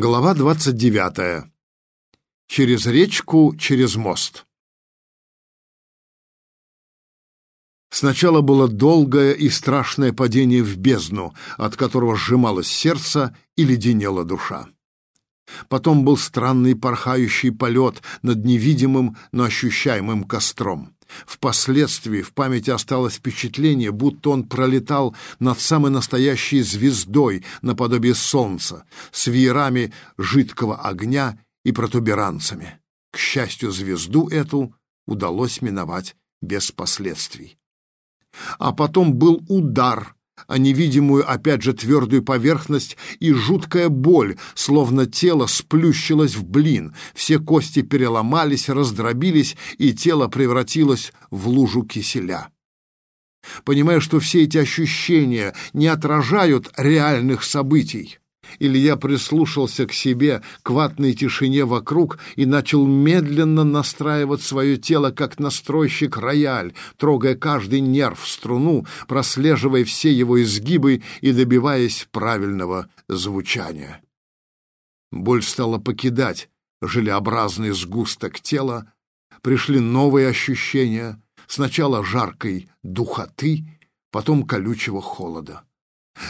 Глава 29. Через речку, через мост. Сначала было долгое и страшное падение в бездну, от которого сжималось сердце и леденела душа. Потом был странный порхающий полет над невидимым, но ощущаемым костром. Впоследствии в памяти осталось впечатление, будто он пролетал над самой настоящей звездой наподобие солнца, с веерами жидкого огня и протуберанцами. К счастью, звезду эту удалось миновать без последствий. А потом был удар а невидимую, опять же, твердую поверхность и жуткая боль, словно тело сплющилось в блин, все кости переломались, раздробились, и тело превратилось в лужу киселя. Понимая, что все эти ощущения не отражают реальных событий, Илья прислушался к себе, к ватной тишине вокруг и начал медленно настраивать свое тело, как настройщик рояль, трогая каждый нерв в струну, прослеживая все его изгибы и добиваясь правильного звучания. Боль стала покидать желеобразный сгусток тела, пришли новые ощущения, сначала жаркой духоты, потом колючего холода.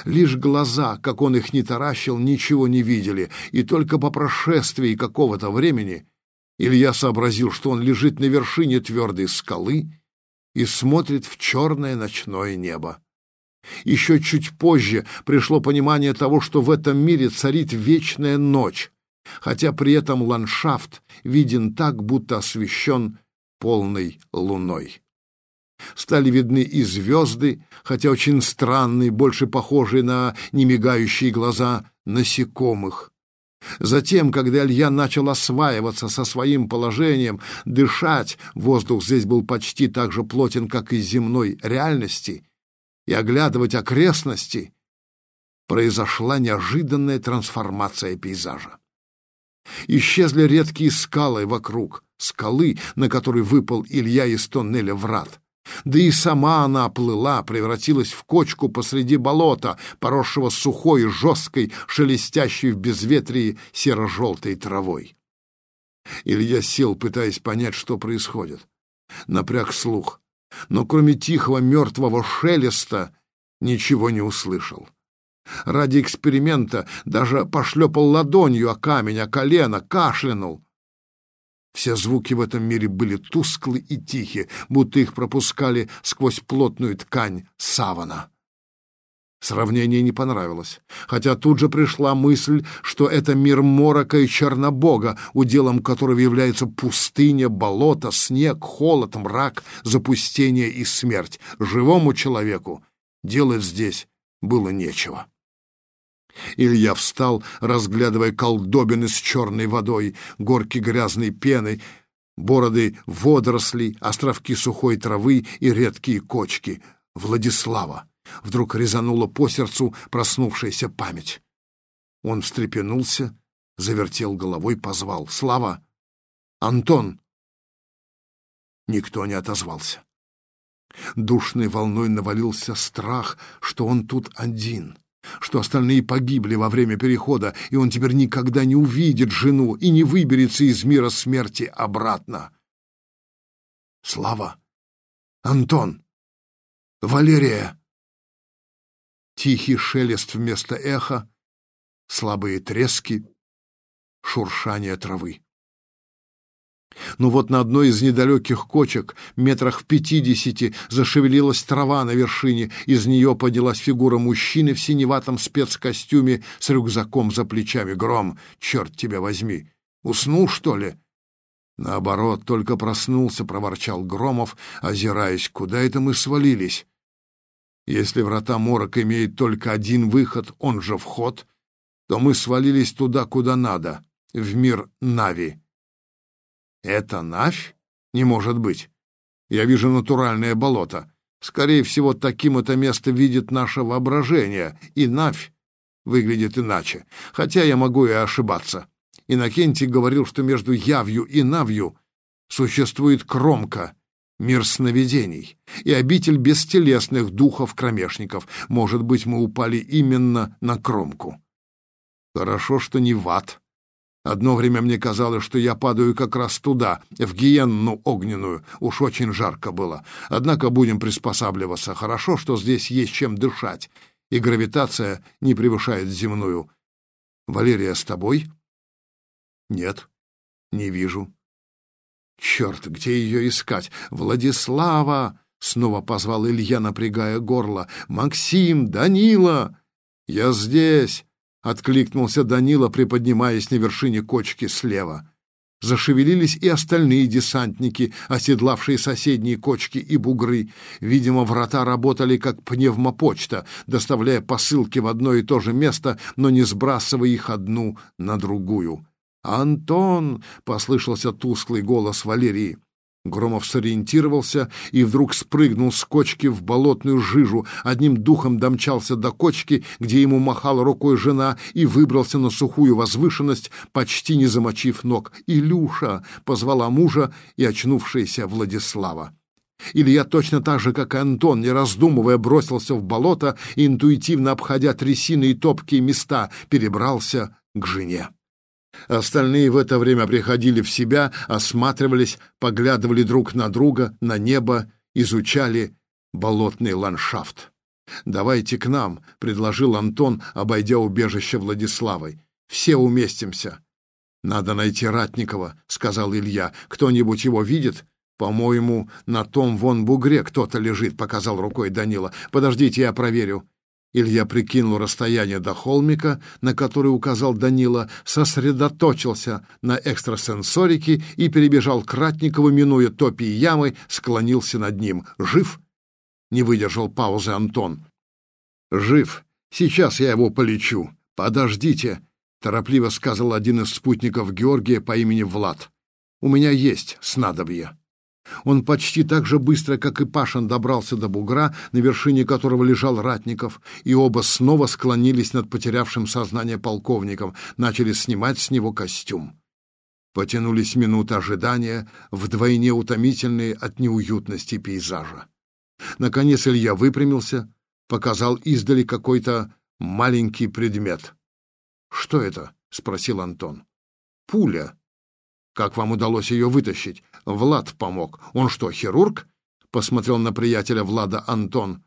Лишь глаза, как он их не таращил, ничего не видели, и только по прошествии какого-то времени Илья сообразил, что он лежит на вершине твердой скалы и смотрит в черное ночное небо. Еще чуть позже пришло понимание того, что в этом мире царит вечная ночь, хотя при этом ландшафт виден так, будто освещен полной луной. Стали видны и звезды, хотя очень странные, больше похожие на немигающие глаза насекомых. Затем, когда Илья начал осваиваться со своим положением, дышать, воздух здесь был почти так же плотен, как и земной реальности, и оглядывать окрестности, произошла неожиданная трансформация пейзажа. Исчезли редкие скалы вокруг, скалы, на которые выпал Илья из тоннеля врат. Да и сама она оплыла, превратилась в кочку посреди болота, поросшего сухой, жесткой, шелестящей в безветрии серо-желтой травой. Илья сел, пытаясь понять, что происходит. Напряг слух, но кроме тихого мертвого шелеста ничего не услышал. Ради эксперимента даже пошлепал ладонью о камень, о колено, кашлянул — все звуки в этом мире были тусклы и тихи, будто их пропускали сквозь плотную ткань савана. Сравнение не понравилось, хотя тут же пришла мысль, что это мир морока и чернобога, уделом которого является пустыня, болото, снег, холод, мрак, запустение и смерть. Живому человеку делать здесь было нечего. Илья встал, разглядывая колдобины с черной водой, горки грязной пены, бороды водорослей, островки сухой травы и редкие кочки. Владислава. Вдруг резанула по сердцу проснувшаяся память. Он встрепенулся, завертел головой, позвал. «Слава! Антон!» Никто не отозвался. Душной волной навалился страх, что он тут один — что остальные погибли во время перехода, и он теперь никогда не увидит жену и не выберется из мира смерти обратно. Слава! Антон! Валерия! Тихий шелест вместо эха, слабые трески, шуршание травы. Но вот на одной из недалеких кочек, метрах в пятидесяти, зашевелилась трава на вершине, из нее поднялась фигура мужчины в синеватом спецкостюме с рюкзаком за плечами. Гром, черт тебя возьми! Уснул, что ли? Наоборот, только проснулся, проворчал Громов, озираясь, куда это мы свалились. Если врата морок имеют только один выход, он же вход, то мы свалились туда, куда надо, в мир Нави. Это Навь? Не может быть. Я вижу натуральное болото. Скорее всего, таким это место видит наше воображение, и Навь выглядит иначе. Хотя я могу и ошибаться. Иннокентий говорил, что между Явью и Навью существует кромка, мир сновидений и обитель бестелесных духов-кромешников. Может быть, мы упали именно на кромку. Хорошо, что не в ад. Одно время мне казалось, что я падаю как раз туда, в гиенну огненную. Уж очень жарко было. Однако будем приспосабливаться. Хорошо, что здесь есть чем дышать, и гравитация не превышает земную. Валерия с тобой? Нет, не вижу. Черт, где ее искать? Владислава! Снова позвал Илья, напрягая горло. «Максим! Данила!» «Я здесь!» — откликнулся Данила, приподнимаясь на вершине кочки слева. Зашевелились и остальные десантники, оседлавшие соседние кочки и бугры. Видимо, врата работали как пневмопочта, доставляя посылки в одно и то же место, но не сбрасывая их одну на другую. «Антон!» — послышался тусклый голос Валерии. Громов сориентировался и вдруг спрыгнул с кочки в болотную жижу, одним духом домчался до кочки, где ему махала рукой жена, и выбрался на сухую возвышенность, почти не замочив ног. «Илюша!» — позвала мужа и очнувшаяся Владислава. Илья точно так же, как и Антон, не раздумывая, бросился в болото и, интуитивно обходя трясины и топкие места, перебрался к жене. Остальные в это время приходили в себя, осматривались, поглядывали друг на друга, на небо, изучали болотный ландшафт. «Давайте к нам», — предложил Антон, обойдя убежище Владиславой. «Все уместимся». «Надо найти Ратникова», — сказал Илья. «Кто-нибудь его видит?» «По-моему, на том вон бугре кто-то лежит», — показал рукой Данила. «Подождите, я проверю». Илья прикинул расстояние до холмика, на который указал Данила, сосредоточился на экстрасенсорике и перебежал к Ратникову, минуя топи и ямы, склонился над ним. «Жив?» — не выдержал паузы Антон. «Жив. Сейчас я его полечу. Подождите», — торопливо сказал один из спутников Георгия по имени Влад. «У меня есть снадобье». Он почти так же быстро, как и Пашин, добрался до бугра, на вершине которого лежал Ратников, и оба снова склонились над потерявшим сознание полковником, начали снимать с него костюм. Потянулись минуты ожидания, вдвойне утомительные от неуютности пейзажа. Наконец Илья выпрямился, показал издали какой-то маленький предмет. «Что это?» — спросил Антон. «Пуля», как вам удалось ее вытащить? Влад помог. Он что, хирург? Посмотрел на приятеля Влада Антон.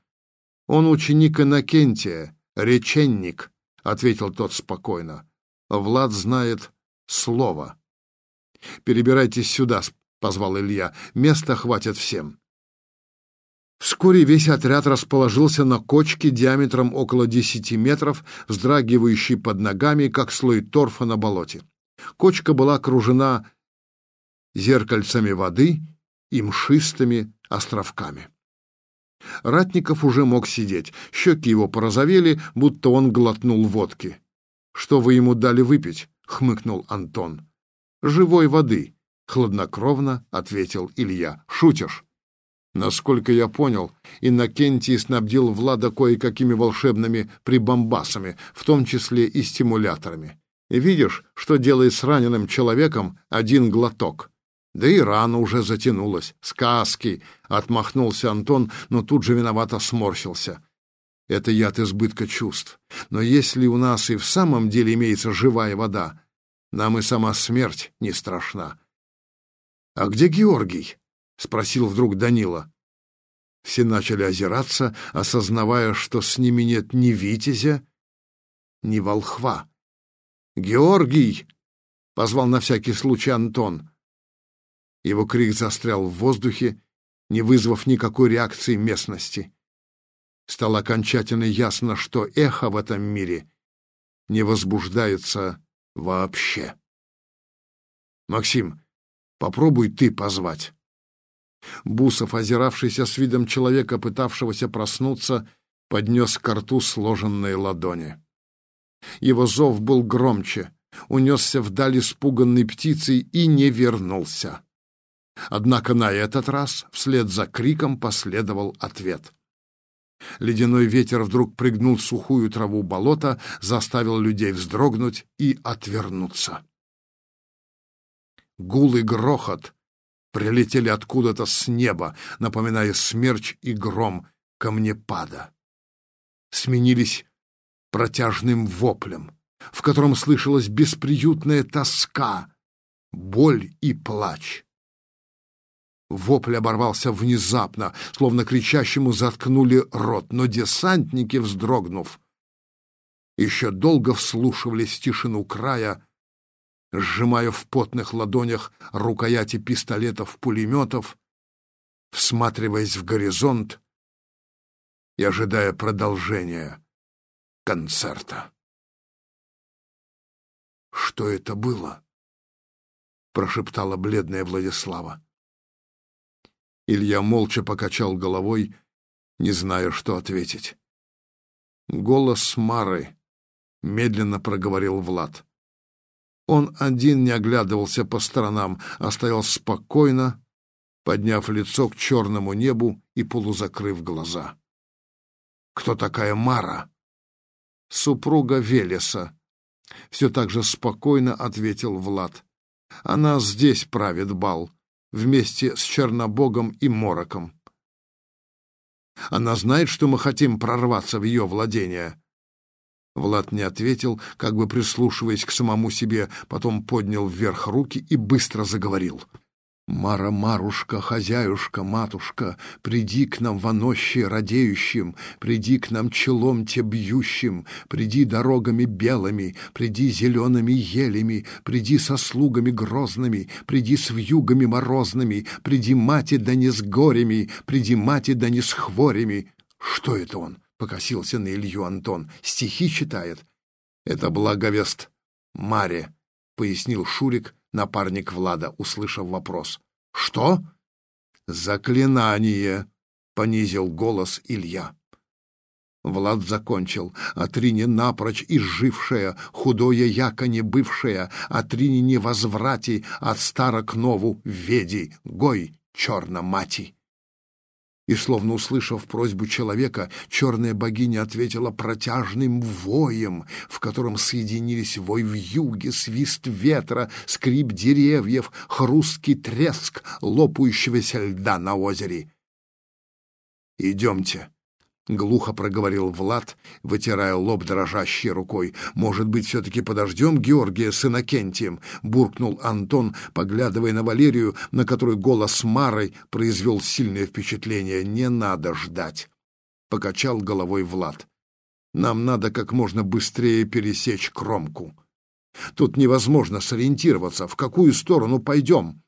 Он ученик Иннокентия, реченник, ответил тот спокойно. Влад знает слово. Перебирайтесь сюда, позвал Илья. Места хватит всем. Вскоре весь отряд расположился на кочке диаметром около десяти метров, вздрагивающей под ногами, как слой торфа на болоте. Кочка была окружена зеркальцами воды и мшистыми островками. Ратников уже мог сидеть, щеки его порозовели, будто он глотнул водки. «Что вы ему дали выпить?» — хмыкнул Антон. «Живой воды», — хладнокровно ответил Илья. «Шутишь?» Насколько я понял, Иннокентий снабдил Влада кое-какими волшебными прибамбасами, в том числе и стимуляторами. Видишь, что делает с раненым человеком один глоток. Да и рана уже затянулась. Сказки! — отмахнулся Антон, но тут же виновато сморщился. Это яд избытка чувств. Но если у нас и в самом деле имеется живая вода, нам и сама смерть не страшна. — А где Георгий? — спросил вдруг Данила. Все начали озираться, осознавая, что с ними нет ни Витязя, ни волхва. «Георгий!» — позвал на всякий случай Антон. Его крик застрял в воздухе, не вызвав никакой реакции местности. Стало окончательно ясно, что эхо в этом мире не возбуждается вообще. «Максим, попробуй ты позвать». Бусов, озиравшийся с видом человека, пытавшегося проснуться, поднес к рту сложенные ладони. Его зов был громче, унесся вдаль испуганной птицей и не вернулся. Однако на этот раз вслед за криком последовал ответ. Ледяной ветер вдруг прыгнул сухую траву болота, заставил людей вздрогнуть и отвернуться. Гул и грохот прилетели откуда-то с неба, напоминая смерч и гром камнепада. Сменились протяжным воплем. в котором слышалась бесприютная тоска, боль и плач. Вопль оборвался внезапно, словно кричащему заткнули рот, но десантники, вздрогнув, еще долго вслушивались в тишину края, сжимая в потных ладонях рукояти пистолетов-пулеметов, всматриваясь в горизонт и ожидая продолжения концерта. «Что это было?» — прошептала бледная Владислава. Илья молча покачал головой, не зная, что ответить. Голос Мары медленно проговорил Влад. Он один не оглядывался по сторонам, а стоял спокойно, подняв лицо к черному небу и полузакрыв глаза. «Кто такая Мара?» «Супруга Велеса», — все так же спокойно ответил Влад. «Она здесь правит бал, вместе с Чернобогом и Мороком. Она знает, что мы хотим прорваться в ее владение?» Влад не ответил, как бы прислушиваясь к самому себе, потом поднял вверх руки и быстро заговорил. «Мара, Марушка, хозяюшка, матушка, приди к нам вонощие радеющим, приди к нам челом те бьющим, приди дорогами белыми, приди зелеными елями, приди со слугами грозными, приди с вьюгами морозными, приди мати да не с горями, приди мати да не с хворями». Что это он? покосился на Илью Антон. Стихи читает. Это благовест Маре, пояснил Шурик, напарник Влада, услышав вопрос. Что? Заклинание, понизил голос Илья. Влад закончил. Отрине напрочь изжившая, худое яко не бывшая, отрине не возврати, от стара к нову веди, гой, черна мати. И, словно услышав просьбу человека, черная богиня ответила протяжным воем, в котором соединились вой в юге, свист ветра, скрип деревьев, хрусткий треск лопающегося льда на озере. «Идемте», — глухо проговорил Влад, вытирая лоб дрожащей рукой. «Может быть, все-таки подождем Георгия с Иннокентием?» — буркнул Антон, поглядывая на Валерию, на которой голос Марой произвел сильное впечатление. «Не надо ждать!» — покачал головой Влад. «Нам надо как можно быстрее пересечь кромку. Тут невозможно сориентироваться, в какую сторону пойдем».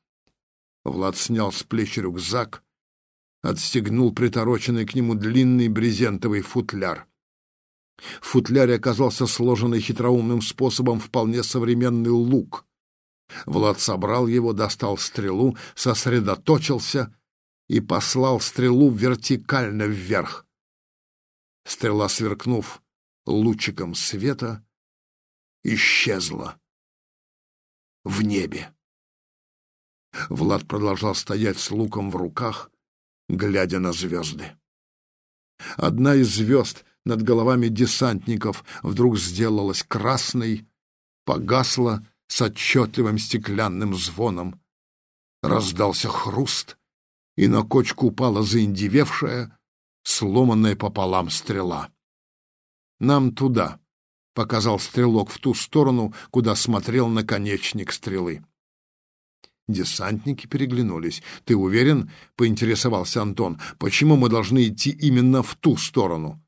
Влад снял с плеч рюкзак, отстегнул притороченный к нему длинный брезентовый футляр. В футляре оказался сложенный хитроумным способом вполне современный лук. Влад собрал его, достал стрелу, сосредоточился и послал стрелу вертикально вверх. Стрела, сверкнув лучиком света, исчезла в небе. Влад продолжал стоять с луком в руках, глядя на звезды. Одна из звезд над головами десантников вдруг сделалась красной, погасла с отчетливым стеклянным звоном. Раздался хруст, и на кочку упала заиндевевшая, сломанная пополам стрела. «Нам туда», — показал стрелок в ту сторону, куда смотрел наконечник стрелы. Десантники переглянулись. «Ты уверен?» — поинтересовался Антон. «Почему мы должны идти именно в ту сторону?»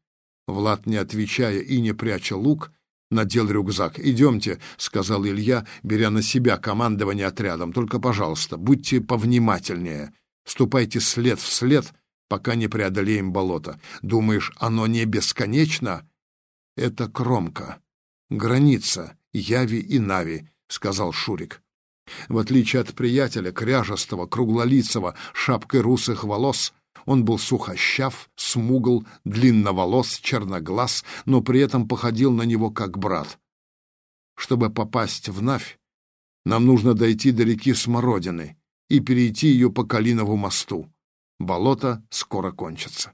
Влад, не отвечая и не пряча лук, надел рюкзак. «Идемте», — сказал Илья, беря на себя командование отрядом. «Только, пожалуйста, будьте повнимательнее. Ступайте след в след, пока не преодолеем болото. Думаешь, оно не бесконечно?» «Это кромка, граница Яви и Нави», — сказал Шурик. В отличие от приятеля, кряжестого, круглолицего, шапкой русых волос, он был сухощав, смугл, длинноволос, черноглаз, но при этом походил на него как брат. Чтобы попасть в Навь, нам нужно дойти до реки Смородины и перейти ее по Калинову мосту. Болото скоро кончится.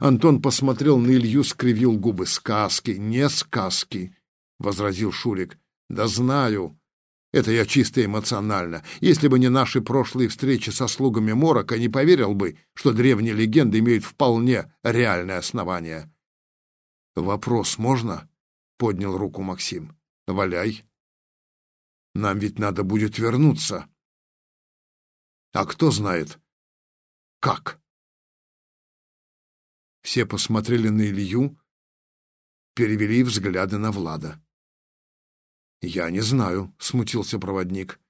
Антон посмотрел на Илью, скривил губы. «Сказки, не сказки!» — возразил Шурик. «Да знаю!» Это я чисто эмоционально. Если бы не наши прошлые встречи со слугами Морока, не поверил бы, что древние легенды имеют вполне реальное основание. Вопрос можно? — поднял руку Максим. «Валяй. Нам ведь надо будет вернуться. А кто знает, как?» Все посмотрели на Илью, перевели взгляды на Влада. «Я не знаю», — смутился проводник.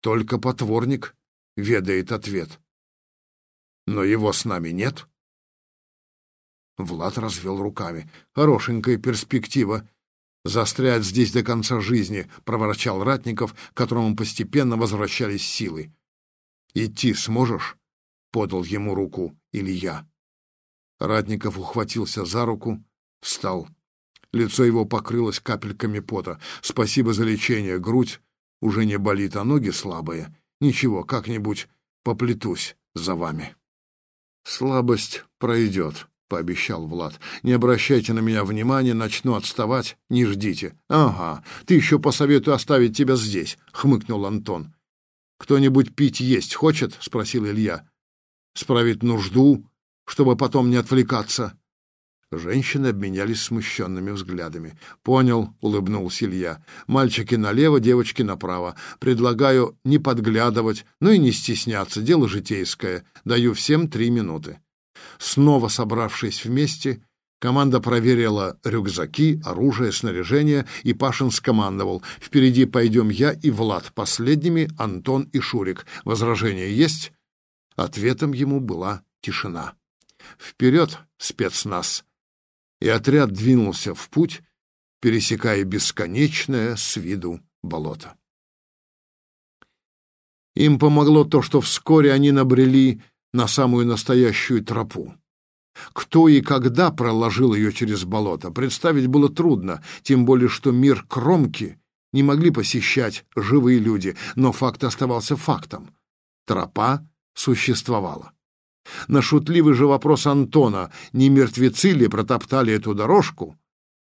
«Только потворник ведает ответ. Но его с нами нет». Влад развел руками. «Хорошенькая перспектива. Застрять здесь до конца жизни», — проворчал Ратников, которому постепенно возвращались силы. «Идти сможешь?» — подал ему руку Илья. Ратников ухватился за руку, встал. Лицо его покрылось капельками пота. «Спасибо за лечение. Грудь уже не болит, а ноги слабые. Ничего, как-нибудь поплетусь за вами». «Слабость пройдет», — пообещал Влад. «Не обращайте на меня внимания, начну отставать, не ждите». «Ага, ты еще посоветую оставить тебя здесь», — хмыкнул Антон. «Кто-нибудь пить есть хочет?» — спросил Илья. «Справить нужду, чтобы потом не отвлекаться». Женщины обменялись смущенными взглядами. «Понял», — улыбнулся Илья. «Мальчики налево, девочки направо. Предлагаю не подглядывать, но и не стесняться. Дело житейское. Даю всем три минуты». Снова собравшись вместе, команда проверила рюкзаки, оружие, снаряжение, и Пашин скомандовал. «Впереди пойдем я и Влад, последними Антон и Шурик. Возражения есть?» Ответом ему была тишина. «Вперед, спецназ!» И отряд двинулся в путь, пересекая бесконечное с виду болото. Им помогло то, что вскоре они набрели на самую настоящую тропу. Кто и когда проложил ее через болото, представить было трудно, тем более что мир кромки не могли посещать живые люди, но факт оставался фактом. Тропа существовала. На шутливый же вопрос Антона, не мертвецы ли протоптали эту дорожку,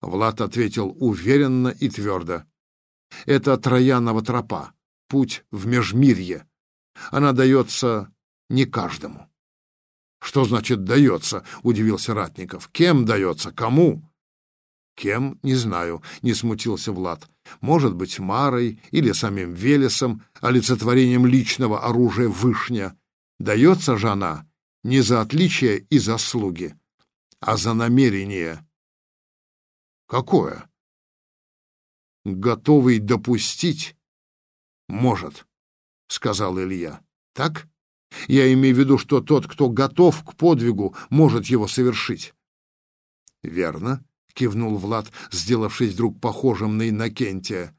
Влад ответил уверенно и твердо. Это Троянова тропа, путь в Межмирье. Она дается не каждому. Что значит «дается»? — удивился Ратников. Кем дается? Кому? Кем? Не знаю, — не смутился Влад. Может быть, Марой или самим Велесом, олицетворением личного оружия Вышня. Дается же она не за отличия и заслуги, а за намерение. Какое? Готовый допустить? Может, сказал Илья. Так? Я имею в виду, что тот, кто готов к подвигу, может его совершить. Верно, кивнул Влад, сделавшись вдруг похожим на Иннокентия.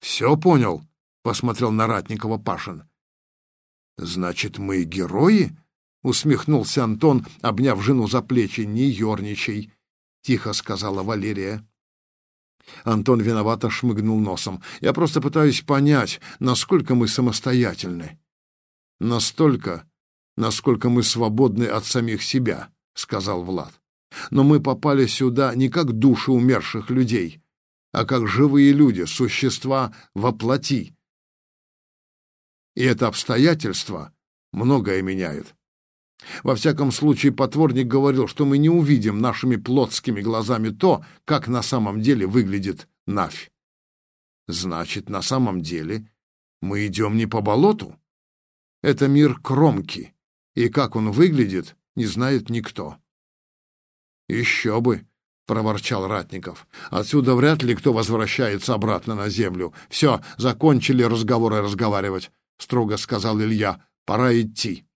Все понял, посмотрел на Ратникова Пашин. Значит, мы герои? Усмехнулся Антон, обняв жену за плечи. «Не ерничай», — тихо сказала Валерия. Антон виновато шмыгнул носом. «Я просто пытаюсь понять, насколько мы самостоятельны». «Настолько, насколько мы свободны от самих себя», — сказал Влад. «Но мы попали сюда не как души умерших людей, а как живые люди, существа во плоти. И это обстоятельство многое меняет. Во всяком случае, потворник говорил, что мы не увидим нашими плотскими глазами то, как на самом деле выглядит Навь. Значит, на самом деле мы идем не по болоту. Это мир кромки, и как он выглядит, не знает никто. Еще бы, — проворчал Ратников. «Отсюда вряд ли кто возвращается обратно на землю. Все, закончили разговоры разговаривать», — строго сказал Илья. «Пора идти».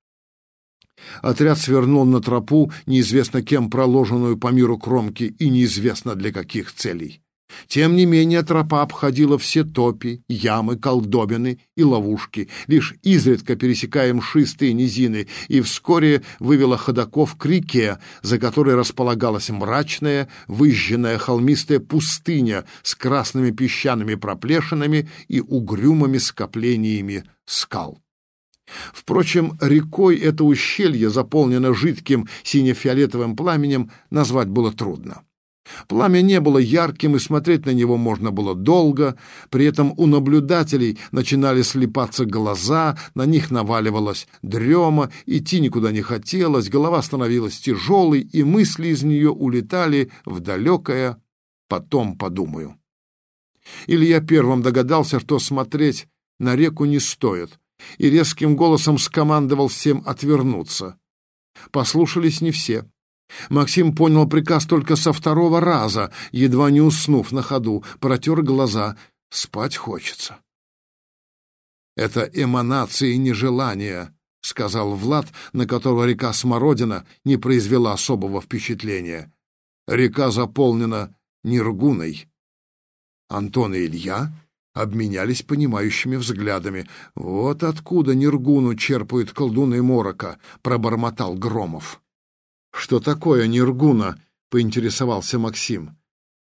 Отряд свернул на тропу, неизвестно кем проложенную по миру кромки и неизвестно для каких целей. Тем не менее тропа обходила все топи, ямы, колдобины и ловушки, лишь изредка пересекая мшистые низины, и вскоре вывела ходаков к реке, за которой располагалась мрачная, выжженная холмистая пустыня с красными песчаными проплешинами и угрюмыми скоплениями скал. Впрочем, рекой это ущелье, заполнено жидким сине-фиолетовым пламенем, назвать было трудно. Пламя не было ярким, и смотреть на него можно было долго, при этом у наблюдателей начинали слепаться глаза, на них наваливалась дрема, идти никуда не хотелось, голова становилась тяжелой, и мысли из нее улетали в далекое потом подумаю. Илья первым догадался, что смотреть на реку не стоит, и резким голосом скомандовал всем отвернуться. Послушались не все. Максим понял приказ только со второго раза, едва не уснув на ходу, протер глаза. Спать хочется. Это эманации нежелания, — сказал Влад, на которого река Смородина не произвела особого впечатления. Река заполнена ниргуной. Антон и Илья обменялись понимающими взглядами. «Вот откуда Ниргуну черпают колдуны Морока», — пробормотал Громов. «Что такое Ниргуна?» — поинтересовался Максим.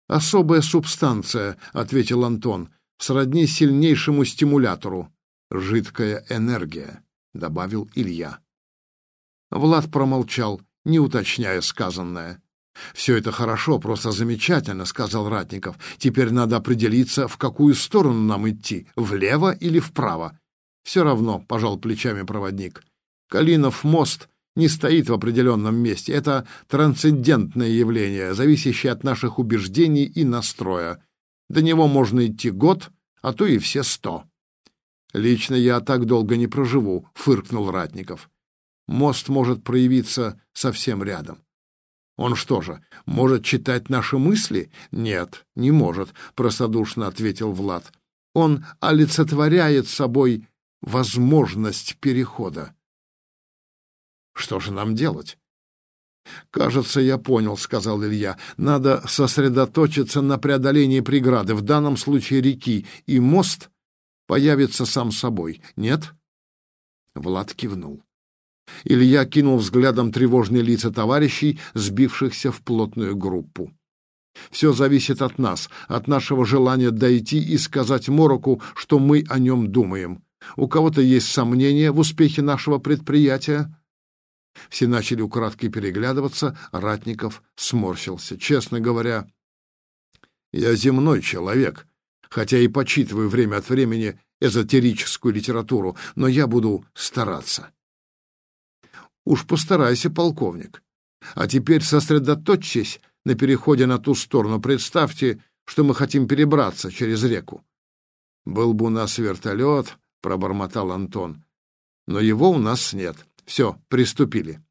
«Особая субстанция», — ответил Антон, — «сродни сильнейшему стимулятору. Жидкая энергия», — добавил Илья. Влад промолчал, не уточняя сказанное. «Все это хорошо, просто замечательно», — сказал Ратников. «Теперь надо определиться, в какую сторону нам идти, влево или вправо». «Все равно», — пожал плечами проводник. «Калинов мост не стоит в определенном месте. Это трансцендентное явление, зависящее от наших убеждений и настроя. До него можно идти год, а то и все сто». «Лично я так долго не проживу», — фыркнул Ратников. «Мост может проявиться совсем рядом». Он что же, может читать наши мысли? Нет, не может, простодушно ответил Влад. Он олицетворяет собой возможность перехода. Что же нам делать? «Кажется, я понял», — сказал Илья. «Надо сосредоточиться на преодолении преграды, в данном случае реки, и мост появится сам собой. Нет?» Влад кивнул. Илья кинул взглядом тревожные лица товарищей, сбившихся в плотную группу. «Все зависит от нас, от нашего желания дойти и сказать Мороку, что мы о нем думаем. У кого-то есть сомнения в успехе нашего предприятия?» Все начали украдкой переглядываться, Ратников сморщился. «Честно говоря, я земной человек, хотя и почитываю время от времени эзотерическую литературу, но я буду стараться». Уж постарайся, полковник. А теперь сосредоточьтесь на переходе на ту сторону. Представьте, что мы хотим перебраться через реку. Был бы у нас вертолет, пробормотал Антон. Но его у нас нет. Все, приступили.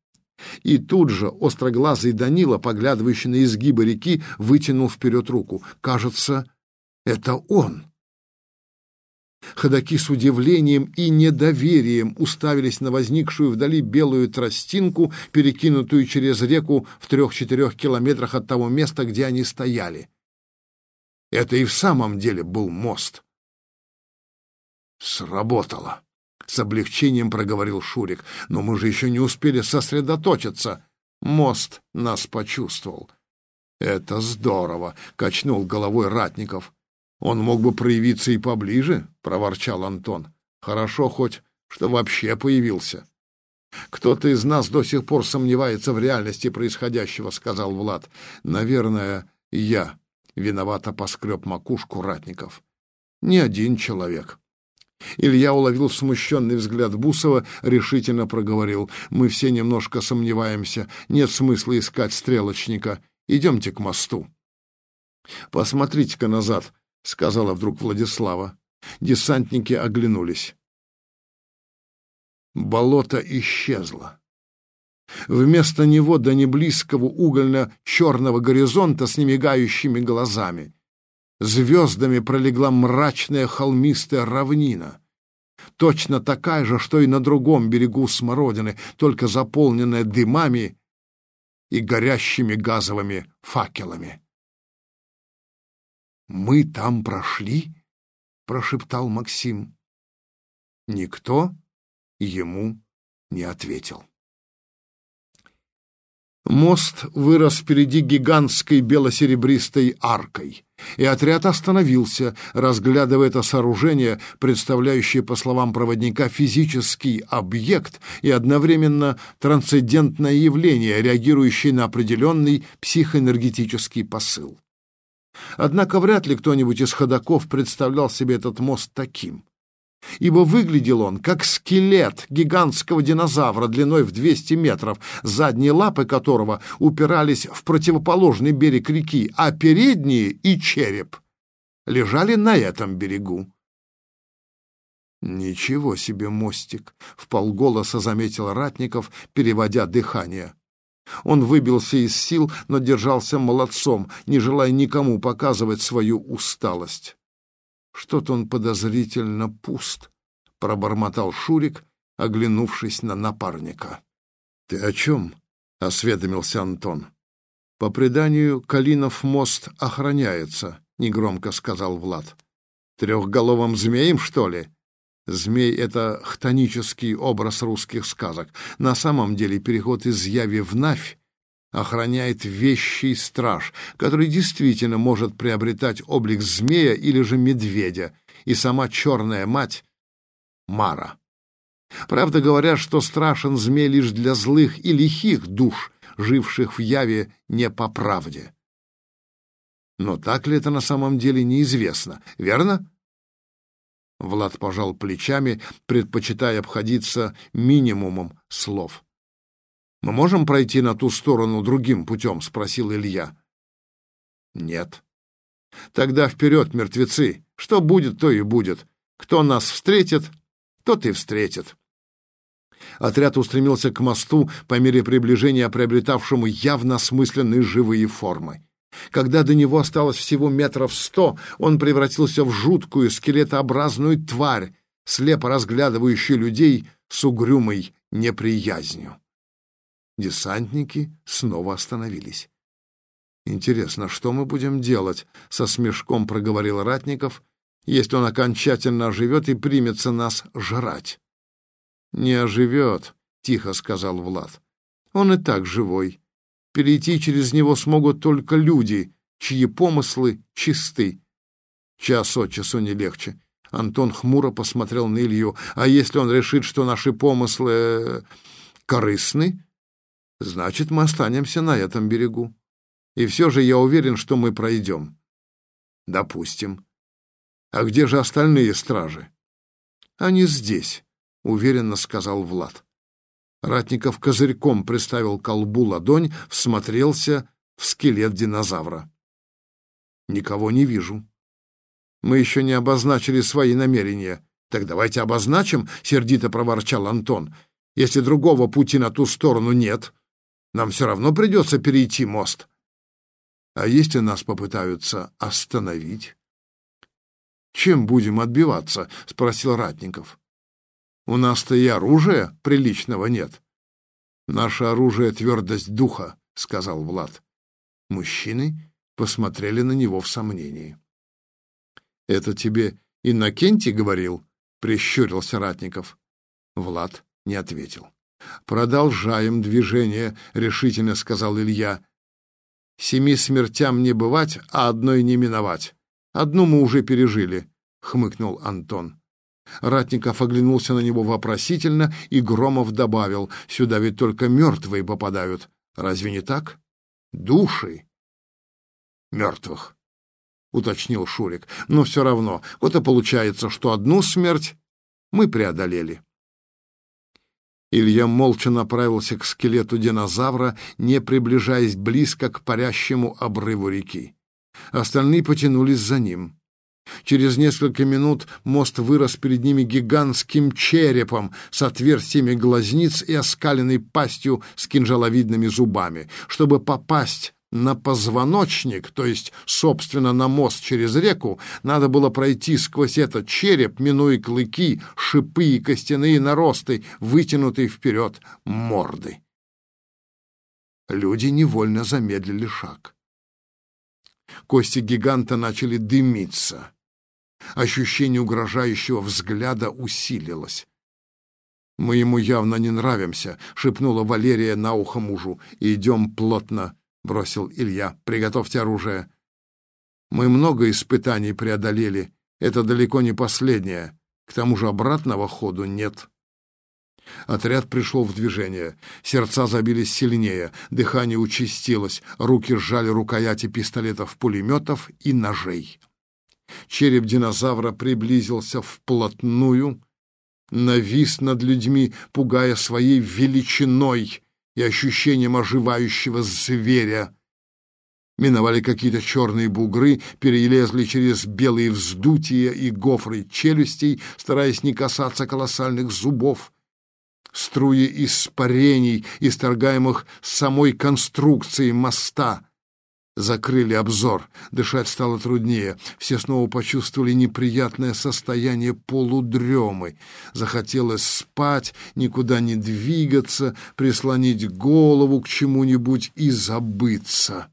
И тут же остроглазый Данила, поглядывающий на изгибы реки, вытянул вперед руку. Кажется, это он. Ходаки с удивлением и недоверием уставились на возникшую вдали белую тростинку, перекинутую через реку в трех-четырех километрах от того места, где они стояли. Это и в самом деле был мост. «Сработало!» — с облегчением проговорил Шурик. «Но мы же еще не успели сосредоточиться. Мост нас почувствовал». «Это здорово!» — качнул головой Ратников. Он мог бы проявиться и поближе, проворчал Антон. Хорошо хоть, что вообще появился. Кто-то из нас до сих пор сомневается в реальности происходящего, сказал Влад. Наверное, я виновато поскреб макушку ратников. Ни один человек. Илья уловил смущенный взгляд Бусова, решительно проговорил. «Мы все немножко сомневаемся. Нет смысла искать стрелочника. Идемте к мосту». «Посмотрите-ка назад», — сказала вдруг Владислава. Десантники оглянулись. Болото исчезло. Вместо него до неблизкого угольно-черного горизонта с немигающими глазами звездами пролегла мрачная холмистая равнина, точно такая же, что и на другом берегу Смородины, только заполненная дымами и горящими газовыми факелами. «Мы там прошли?» — прошептал Максим. Никто ему не ответил. Мост вырос впереди гигантской бело-серебристой аркой, и отряд остановился, разглядывая это сооружение, представляющее, по словам проводника, физический объект и одновременно трансцендентное явление, реагирующее на определенный психоэнергетический посыл. Однако вряд ли кто-нибудь из ходаков представлял себе этот мост таким. ибо выглядел он как скелет гигантского динозавра длиной в 200 метров, задние лапы которого упирались в противоположный берег реки, а передние и череп лежали на этом берегу. «Ничего себе мостик!» — в полголоса заметил Ратников, переводя дыхание. Он выбился из сил, но держался молодцом, не желая никому показывать свою усталость. Что-то он подозрительно пуст, — пробормотал Шурик, оглянувшись на напарника. — Ты о чем? — осведомился Антон. — По преданию, Калинов мост охраняется, — негромко сказал Влад. — Трехголовым змеем, что ли? Змей — это хтонический образ русских сказок. На самом деле переход из яви в навь охраняет вещий страж, который действительно может приобретать облик змея или же медведя, и сама черная мать — Мара. Правда, говорят, что страшен змей лишь для злых и лихих душ, живших в яве не по правде. Но так ли это на самом деле неизвестно, верно? Влад пожал плечами, предпочитая обходиться минимумом слов. «Мы можем пройти на ту сторону другим путем?» — спросил Илья. «Нет». «Тогда вперед, мертвецы! Что будет, то и будет. Кто нас встретит, тот и встретит». Отряд устремился к мосту по мере приближения приобретавшему явно осмысленные живые формы. Когда до него осталось всего метров сто, он превратился в жуткую скелетообразную тварь, слепо разглядывающую людей с угрюмой неприязнью. Десантники снова остановились. «Интересно, что мы будем делать?» — со смешком проговорил Ратников, «если он окончательно оживет и примется нас жрать». «Не оживет», — тихо сказал Влад. «Он и так живой. Перейти через него смогут только люди, чьи помыслы чисты. Час от часу не легче. Антон хмуро посмотрел на Илью. А если он решит, что наши помыслы э, корыстны, значит, мы останемся на этом берегу. И все же я уверен, что мы пройдем. Допустим. А где же остальные стражи? Они здесь, уверенно сказал Влад. Ратников козырьком приставил колбу ладонь, всмотрелся в скелет динозавра. «Никого не вижу. Мы еще не обозначили свои намерения. Так давайте обозначим», — сердито проворчал Антон. «Если другого пути на ту сторону нет, нам все равно придется перейти мост». «А если нас попытаются остановить?» «Чем будем отбиваться?» — спросил Ратников. У нас-то и оружия приличного нет. Наше оружие — твердость духа, — сказал Влад. Мужчины посмотрели на него в сомнении. — Это тебе Иннокентий говорил? — прищурился Ратников. Влад не ответил. «Продолжаем движение», — решительно сказал Илья. «Семи смертям не бывать, а одной не миновать. Одну мы уже пережили», — хмыкнул Антон. Ратников оглянулся на него вопросительно, и Громов добавил, «Сюда ведь только мертвые попадают. Разве не так? Души мертвых», — уточнил Шурик. «Но все равно, вот и получается, что одну смерть мы преодолели». Илья молча направился к скелету динозавра, не приближаясь близко к парящему обрыву реки. Остальные потянулись за ним. Через несколько минут мост вырос перед ними гигантским черепом с отверстиями глазниц и оскаленной пастью с кинжаловидными зубами. Чтобы попасть на позвоночник, то есть, собственно, на мост через реку, надо было пройти сквозь этот череп, минуя клыки, шипы и костяные наросты, вытянутые вперед морды. Люди невольно замедлили шаг. Кости гиганта начали дымиться. Ощущение угрожающего взгляда усилилось. «Мы ему явно не нравимся», — шепнула Валерия на ухо мужу. «Идем плотно», — бросил Илья. «Приготовьте оружие». «Мы много испытаний преодолели. Это далеко не последнее. К тому же обратного ходу нет». Отряд пришел в движение. Сердца забились сильнее, дыхание участилось, руки сжали рукояти пистолетов-пулеметов и ножей. Череп динозавра приблизился вплотную, навис над людьми, пугая своей величиной и ощущением оживающего зверя. Миновали какие-то черные бугры, перелезли через белые вздутия и гофры челюстей, стараясь не касаться колоссальных зубов. Струи испарений, исторгаемых самой конструкцией моста, закрыли обзор. Дышать стало труднее. Все снова почувствовали неприятное состояние полудремы. Захотелось спать, никуда не двигаться, прислонить голову к чему-нибудь и забыться.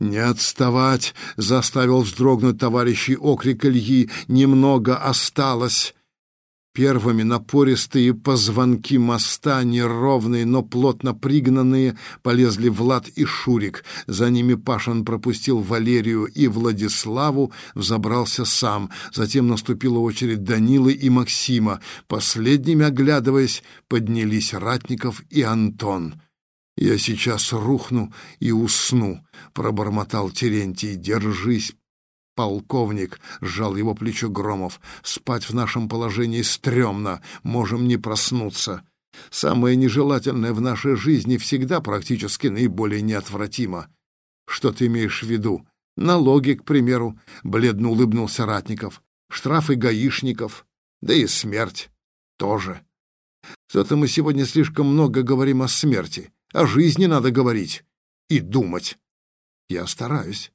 «Не отставать!» — заставил вздрогнуть товарищей окрик Ильи. «Немного осталось!» Первыми напористые позвонки моста, неровные, но плотно пригнанные, полезли Влад и Шурик. За ними Пашин пропустил Валерию и Владиславу, взобрался сам. Затем наступила очередь Данилы и Максима. Последними, оглядываясь, поднялись Ратников и Антон. «Я сейчас рухну и усну», — пробормотал Терентий. «Держись, «Полковник!» — сжал его плечо Громов. «Спать в нашем положении стрёмно, можем не проснуться. Самое нежелательное в нашей жизни всегда практически наиболее неотвратимо. Что ты имеешь в виду? Налоги, к примеру», — бледно улыбнулся Ратников. «Штрафы гаишников, да и смерть тоже. Что-то мы сегодня слишком много говорим о смерти. О жизни надо говорить и думать. Я стараюсь».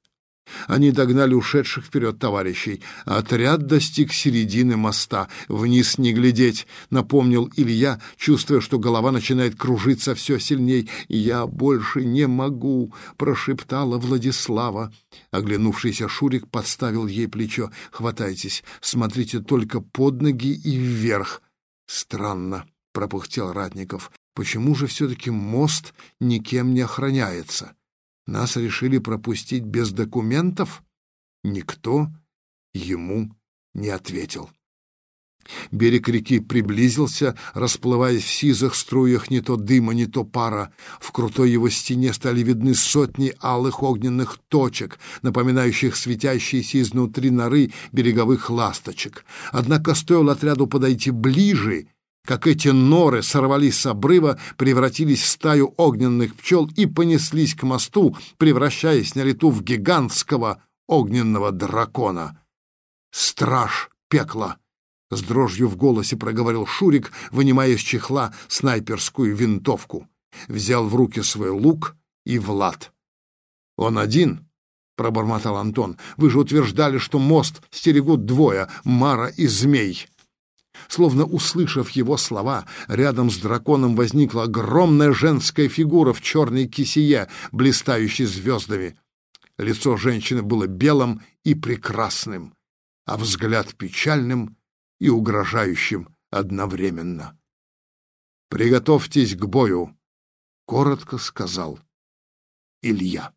Они догнали ушедших вперед товарищей. Отряд достиг середины моста. «Вниз не глядеть», — напомнил Илья, чувствуя, что голова начинает кружиться все сильней. «Я больше не могу», — прошептала Владислава. Оглянувшийся Шурик подставил ей плечо. «Хватайтесь, смотрите только под ноги и вверх». «Странно», — пропухтел Ратников. «Почему же все-таки мост никем не охраняется?» Нас решили пропустить без документов? Никто ему не ответил. Берег реки приблизился, расплываясь в сизых струях не то дыма, не то пара. В крутой его стене стали видны сотни алых огненных точек, напоминающих светящиеся изнутри норы береговых ласточек. Однако стоило отряду подойти ближе, как эти норы сорвались с обрыва, превратились в стаю огненных пчел и понеслись к мосту, превращаясь на лету в гигантского огненного дракона. «Страж пекла!» — с дрожью в голосе проговорил Шурик, вынимая из чехла снайперскую винтовку. Взял в руки свой лук и Влад. «Он один?» — пробормотал Антон. «Вы же утверждали, что мост стерегут двое — Мара и Змей». Словно услышав его слова, рядом с драконом возникла огромная женская фигура в черной кисее, блистающей звездами. Лицо женщины было белым и прекрасным, а взгляд печальным и угрожающим одновременно. «Приготовьтесь к бою», — коротко сказал Илья.